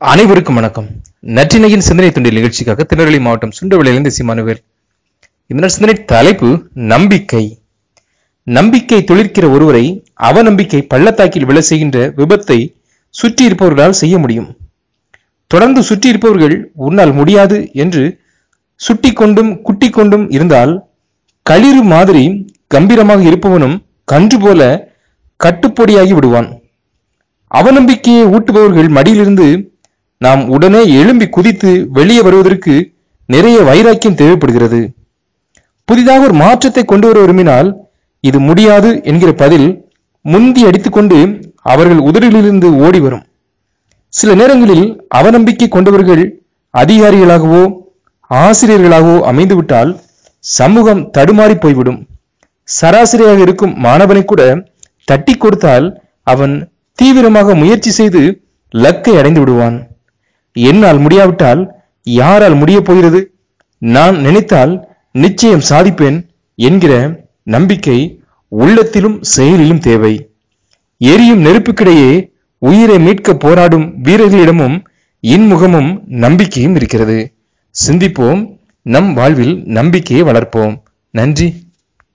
அனைவருக்கும் வணக்கம். நற்றினையின் சிந்தனை துண்டில் நிகழ்ச்சிக்காக திருநெல்வேலி மாவட்டம் சுண்டவளியிலிருந்து சிமானுவேல் இந்த சிந்தனை தலைப்பு நம்பிக்கை. நம்பிக்கை தொழிற்கிற ஒருவரை அவநம்பிக்கை பள்ளத்தாக்கில் விழ செய்கின்ற விபத்தை சுற்றி இருப்பவர்களால் செய்ய முடியும். தொடர்ந்து சுற்றி இருப்பவர்கள் உன்னால் முடியாது என்று சுட்டி கொண்டும் குட்டி கொண்டும் இருந்தால் களிறு மாதிரி கம்பீரமாக இருப்பவனும் கன்று போல கட்டுப்பொடியாகி விடுவான். அவநம்பிக்கையை ஊட்டுபவர்கள் மடியிலிருந்து நாம் உடனே எழும்பி குதித்து வெளியே வருவதற்கு நிறைய வைராக்கியம் தேவைப்படுகிறது. புதிதாக ஒரு மாற்றத்தை கொண்டு வர விரும்பினால் இது முடியாது என்கிற பதில் முந்தி அடித்துக்கொண்டு அவர்கள் உதடுகளிலிருந்து ஓடி வரும். சில நேரங்களில் அவநம்பிக்கை கொண்டவர்கள் அதிகாரிகளாகவோ ஆசிரியர்களாகவோ அமைந்துவிட்டால் சமூகம் தடுமாறி போய்விடும். சராசரியாக இருக்கும் மாணவனை கூட தட்டி கொடுத்தால் அவன் தீவிரமாக முயற்சி செய்து லக்கை அடைந்து விடுவான். என்னால் முடியாவிட்டால் யாரால் முடியப் போகிறது? நான் நினைத்தால் நிச்சயம் சாதிப்பேன் என்கிற நம்பிக்கை உள்ளத்திலும் செயலிலும் தேவை. எரியும் நெருப்புக்கிடையே உயிரை மீட்க போராடும் வீரர்களிடமும் இன்முகமும் நம்பிக்கையும் இருக்கிறது. சிந்திப்போம். நம் வாழ்வில் நம்பிக்கையை வளர்ப்போம். நன்றி.